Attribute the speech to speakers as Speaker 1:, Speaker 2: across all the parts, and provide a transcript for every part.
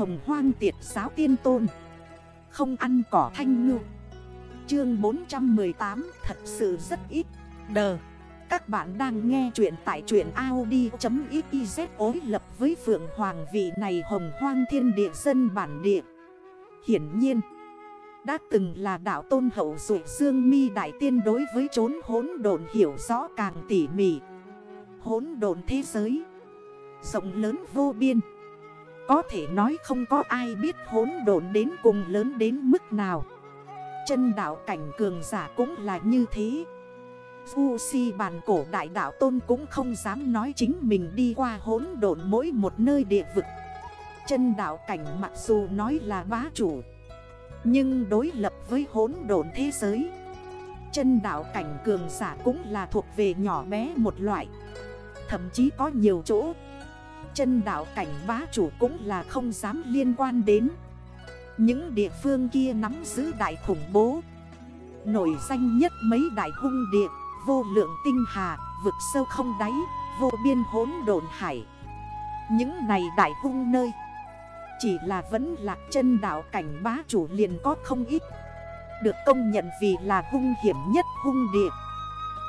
Speaker 1: hồng hoang tiệt giáo tiên tôn. Không ăn cỏ thanh ngư. Chương 418 thật sự rất ít. Đờ Các bạn đang nghe chuyện tại truyện Audi.xyz ối lập với Phượng Hoàng vị này hồng hoang thiên địa dân bản địa. Hiển nhiên, đã từng là đạo tôn hậu dụ Dương mi Đại Tiên đối với chốn hốn đồn hiểu rõ càng tỉ mỉ. Hốn đồn thế giới, Rộng lớn vô biên. Có thể nói không có ai biết hốn độn đến cùng lớn đến mức nào. Chân đảo cảnh cường giả cũng là như thế. Phu si bàn cổ đại đạo tôn cũng không dám nói chính mình đi qua hốn độn mỗi một nơi địa vực. Chân đảo cảnh mặc dù nói là bá chủ, Nhưng đối lập với hốn độn thế giới. Chân đảo cảnh cường giả cũng là thuộc về nhỏ bé một loại. Thậm chí có nhiều chỗ Chân đảo cảnh bá chủ cũng là không dám liên quan đến. Những địa phương kia nắm giữ đại khủng bố. Nổi danh nhất mấy đại hung địa Vô lượng tinh hà, vực sâu không đáy Vô biên hốn đồn hải. Những này đại hung nơi Chỉ là vẫn lạc chân đảo cảnh bá chủ liền có không ít. Được công nhận vì là hung hiểm nhất hung địa.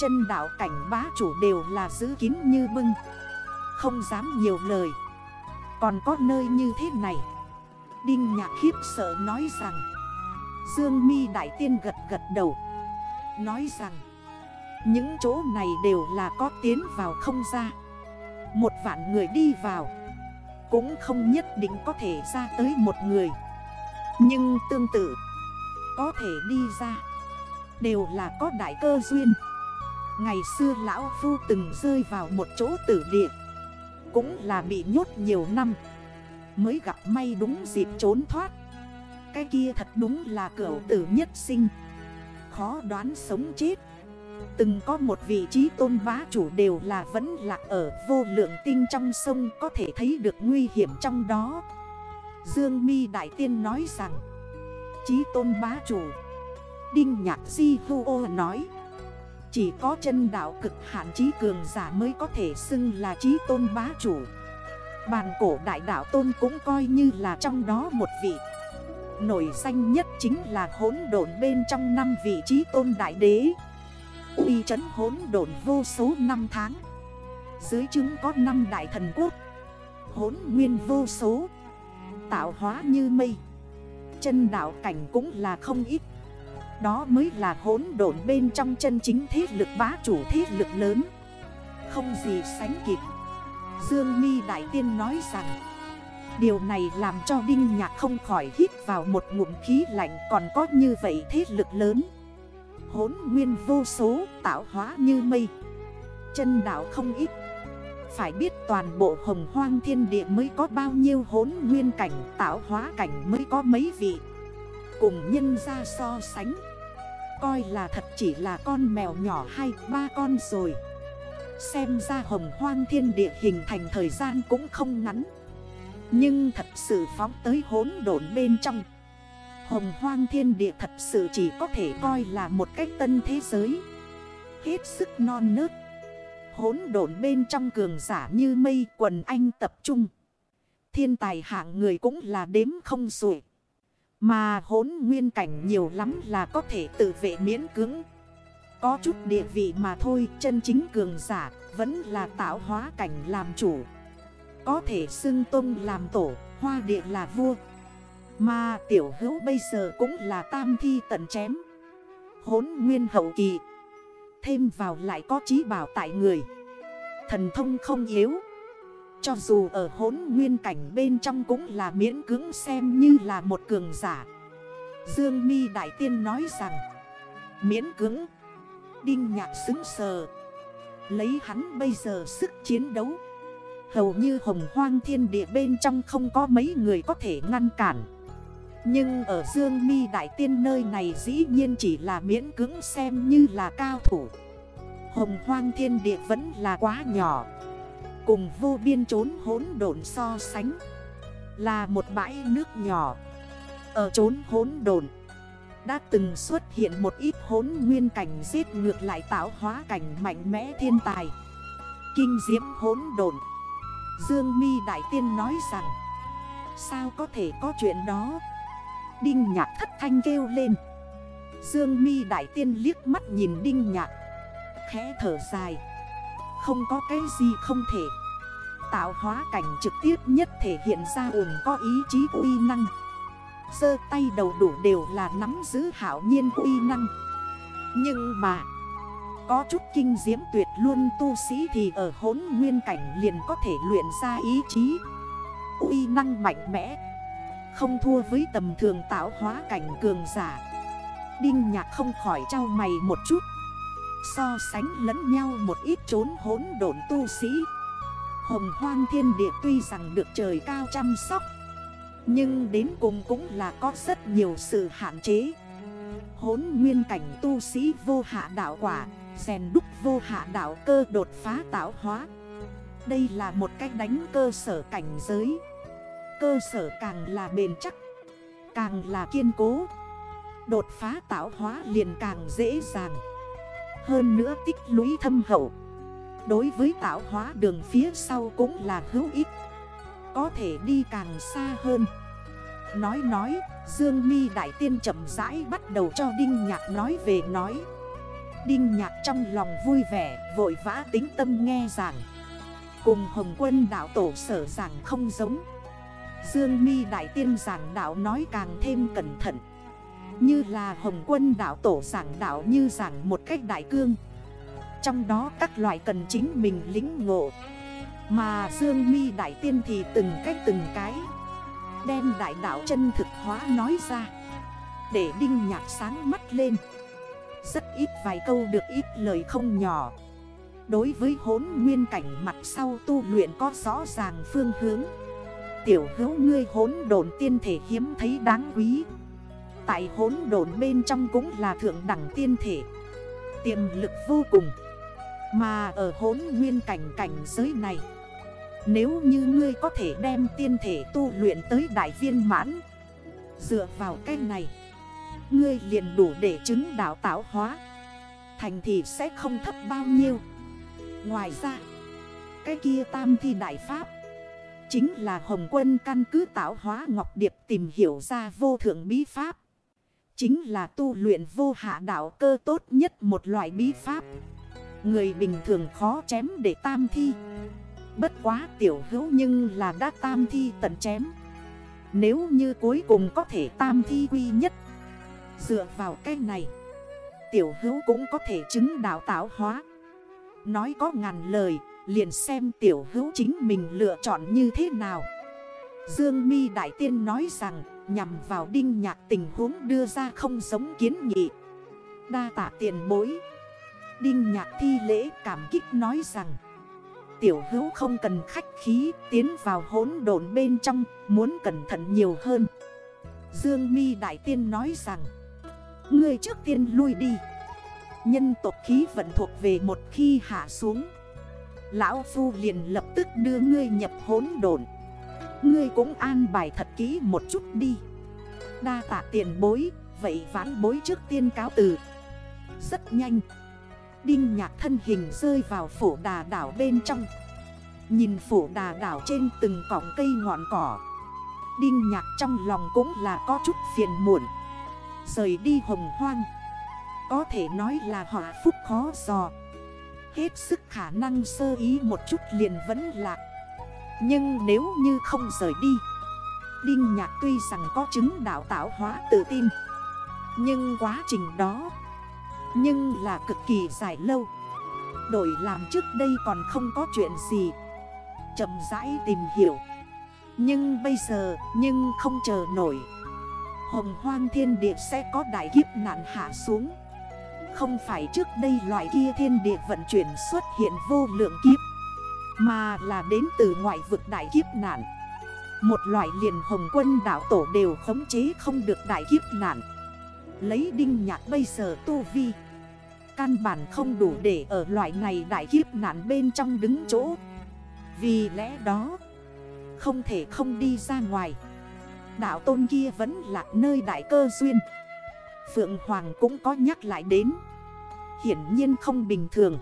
Speaker 1: Chân đảo cảnh bá chủ đều là giữ kín như bưng. Không dám nhiều lời. Còn có nơi như thế này. Đinh nhạc khiếp sợ nói rằng, Dương mi đại tiên gật gật đầu, Nói rằng, Những chỗ này đều là có tiến vào không ra. Một vạn người đi vào, Cũng không nhất định có thể ra tới một người. Nhưng tương tự, Có thể đi ra, Đều là có đại cơ duyên. Ngày xưa lão phu từng rơi vào một chỗ tử địa. Cũng là bị nhốt nhiều năm. Mới gặp may đúng dịp trốn thoát. Cái kia thật đúng là cửu tử nhất sinh. Khó đoán sống chết. Từng có một vị trí tôn bá chủ đều là vẫn lạc ở vô lượng tinh trong sông Có thể thấy được nguy hiểm trong đó. Dương mi Đại Tiên nói rằng, Chí tôn bá chủ. Đinh Nhạc Di Hô Ô nói chỉ có chân đạo cực hạn trí cường giả mới có thể xưng là trí tôn bá chủ. Bàn cổ đại đạo tôn cũng coi như là trong đó một vị. Nổi danh nhất chính là hốn độn bên trong năm vị trí tôn đại đế. Uy trấn hốn độn vô số năm tháng. Dưới chứng có năm đại thần quốc. Hốn nguyên vô số. Tạo hóa như mây. Chân đạo cảnh cũng là không ít đó mới là hỗn độn bên trong chân chính thế lực bá chủ thế lực lớn. Không gì sánh kịp. Dương mi Đại Tiên nói rằng, Điều này làm cho Đinh Nhạc không khỏi hít vào một ngụm khí lạnh, còn có như vậy thế lực lớn Hốn nguyên vô số, tạo hóa như mây, Chân đảo không ít. Phải biết toàn bộ hồng hoang thiên địa mới có bao nhiêu hốn nguyên cảnh, tạo hóa cảnh mới có mấy vị. Cùng nhân ra so sánh Coi là thật chỉ là con mèo nhỏ hay ba con rồi. Xem ra hồng hoang thiên địa hình thành thời gian cũng không ngắn. Nhưng thật sự phóng tới hốn độn bên trong. Hồng hoang thiên địa thật sự chỉ có thể coi là một cách tân thế giới. Hết sức non nớt. Hốn độn bên trong cường giả như mây quần anh tập trung. Thiên tài hạng người cũng là đếm không rủi mà hốn nguyên cảnh nhiều lắm là có thể tự vệ miễn cứng Có chút địa vị mà thôi chân chính cường giả vẫn là tạo hóa cảnh làm chủ. Có thể xưng tôn làm tổ, hoa địa là vua. Mà tiểu hữu bây giờ cũng là tam thi tận chém. Hốn nguyên hậu kỳ. Thêm vào lại có trí bảo tại người. Thần thông không yếu cho dù ở hốn nguyên cảnh bên trong cũng là miễn cứng xem như là một cường giả. Dương mi Đại Tiên nói rằng, Miễn cứng Đinh nhạc xứng sờ. Lấy hắn bây giờ sức chiến đấu. Hầu như hồng hoang thiên địa bên trong không có mấy người có thể ngăn cản. Nhưng ở Dương mi Đại Tiên nơi này dĩ nhiên chỉ là miễn cứng xem như là cao thủ. Hồng hoang thiên địa vẫn là quá nhỏ. Cùng vô biên trốn hốn đồn so sánh, Là một bãi nước nhỏ. Ở trốn hốn đồn Đã từng xuất hiện một ít hốn nguyên cảnh giết ngược lại tạo hóa cảnh mạnh mẽ thiên tài. Kinh diễm hốn đồn Dương mi Đại Tiên nói rằng, Sao có thể có chuyện đó? Đinh nhạc thất thanh kêu lên. Dương mi đại tiên liếc mắt nhìn đinh nhạc, Khẽ thở dài. Không có cái gì không thể. Tạo hóa cảnh trực tiếp nhất thể hiện ra ủng có ý chí uy năng. Sơ tay đầu đủ đều là nắm giữ hảo nhiên uy năng. Nhưng mà, Có chút kinh diễm tuyệt luôn tu sĩ thì ở hốn nguyên cảnh liền có thể luyện ra ý chí. Uy năng mạnh mẽ, Không thua với tầm thường tạo hóa cảnh cường giả. Đinh nhạc không khỏi trao mày một chút. So sánh lẫn nhau một ít trốn hỗn độn tu sĩ. Hồng hoang thiên địa tuy rằng được trời cao chăm sóc, Nhưng đến cùng cũng là có rất nhiều sự hạn chế. Hốn nguyên cảnh tu sĩ vô hạ đạo quả, Rèn đúc vô hạ đạo cơ đột phá tạo hóa. Đây là một cách đánh cơ sở cảnh giới. Cơ sở càng là bền chắc, Càng là kiên cố. Đột phá tạo hóa liền càng dễ dàng. Hơn nữa tích lũy thâm hậu. Đối với tạo hóa đường phía sau cũng là hữu ích. Có thể đi càng xa hơn. Nói nói, Dương mi Đại Tiên chậm rãi bắt đầu cho Đinh Nhạc nói về nói. Đinh Nhạc trong lòng vui vẻ, Vội vã tính tâm nghe giảng. Cùng Hồng Quân đạo tổ sở giảng không giống. Dương mi Đại Tiên giảng đạo nói càng thêm cẩn thận. Như là Hồng Quân đạo tổ giảng đạo như giảng một cách đại cương. Trong đó các loại cần chính mình lính ngộ. Mà Dương mi Đại Tiên thì từng cách từng cái, Đem đại đạo chân thực hóa nói ra, Để đinh nhạc sáng mắt lên. Rất ít vài câu được ít lời không nhỏ. Đối với hốn nguyên cảnh mặt sau tu luyện có rõ ràng phương hướng. Tiểu hữu ngươi hốn đồn tiên thể hiếm thấy đáng quý. Tại hốn đồn bên trong cũng là thượng đẳng tiên thể. Tiềm lực vô cùng. Mà ở hốn nguyên cảnh cảnh giới này, Nếu như ngươi có thể đem tiên thể tu luyện tới đại viên mãn, Dựa vào cái này, Ngươi liền đủ để chứng đạo tạo hóa. Thành thì sẽ không thấp bao nhiêu. Ngoài ra, Cái kia tam thi đại pháp, Chính là Hồng Quân căn cứ tạo hóa Ngọc Điệp tìm hiểu ra vô thượng bí pháp. Chính là tu luyện vô hạ đạo cơ tốt nhất một loại bí pháp. Người bình thường khó chém để tam thi. Bất quá tiểu hữu nhưng là đã tam thi tận chém. Nếu như cuối cùng có thể tam thi quy nhất. Dựa vào cái này. Tiểu hữu cũng có thể chứng đạo tạo hóa. Nói có ngàn lời, Liền xem tiểu hữu chính mình lựa chọn như thế nào Dương mi Đại Tiên nói rằng Nhằm vào đinh nhạc tình huống đưa ra không giống kiến nghị. Đa tạ tiền bối. Đinh nhạc thi lễ cảm kích nói rằng, Tiểu hữu không cần khách khí, Tiến vào hốn đồn bên trong, Muốn cẩn thận nhiều hơn. Dương mi Đại Tiên nói rằng, Ngươi trước tiên lui đi. Nhân tộc khí vận thuộc về một khi hạ xuống, Lão Phu liền lập tức đưa ngươi nhập hốn đồn Ngươi cũng an bài thật kỹ một chút đi. Đa tạ tiền bối, Vậy vãn bối trước tiên cáo từ. Rất nhanh. Đinh nhạc thân hình rơi vào phủ đà đảo bên trong. Nhìn phủ đà đảo trên từng cọng cây ngọn cỏ. Đinh nhạc trong lòng cũng là có chút phiền muộn. Rời đi hồng hoang. Có thể nói là họa phúc khó dò. Hết sức khả năng sơ ý một chút liền vẫn lạc. Nhưng nếu như không rời đi, Đinh nhạc tuy rằng có chứng đạo tạo hóa tự tin, Nhưng quá trình đó Nhưng là cực kỳ dài lâu. Đổi làm trước đây còn không có chuyện gì, Chậm rãi tìm hiểu. Nhưng bây giờ nhưng không chờ nổi. Hồng hoang thiên địa sẽ có đại kiếp nạn hạ xuống. Không phải trước đây loại kia thiên địa vận chuyển xuất hiện vô lượng kiếp. Mà là đến từ ngoại vực đại kiếp nạn. Một loại liền hồng quân đảo tổ đều khống chế không được đại kiếp nạn. Lấy đinh nhạc bây giờ tu vi. Căn bản không đủ để ở loại này đại kiếp nạn bên trong đứng chỗ. Vì lẽ đó, Không thể không đi ra ngoài. Đạo tôn kia vẫn là nơi đại cơ duyên. Phượng Hoàng cũng có nhắc lại đến. Hiển nhiên không bình thường.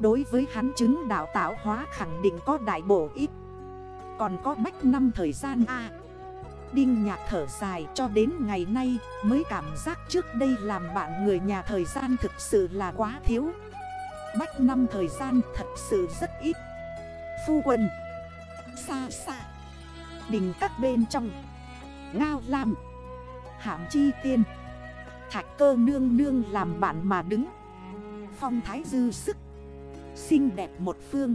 Speaker 1: Đối với hắn chứng đạo tạo hóa khẳng định có đại bổ ít. Còn có bách năm thời gian A. Đinh nhạc thở dài cho đến ngày nay mới cảm giác trước đây làm bạn người nhà thời gian thực sự là quá thiếu. Bách năm thời gian thật sự rất ít. Phu quân. Xa xa Đình các bên trong. Ngao làm Hạm chi tiên. Thạch cơ nương nương làm bạn mà đứng. Phong thái dư sức. Xinh đẹp một phương.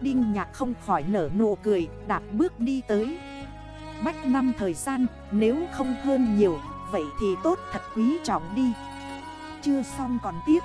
Speaker 1: Đinh nhạc không khỏi nở nụ cười, Đạp bước đi tới. Bách năm thời gian, Nếu không hơn nhiều, Vậy thì tốt thật quý trọng đi. Chưa xong còn tiếc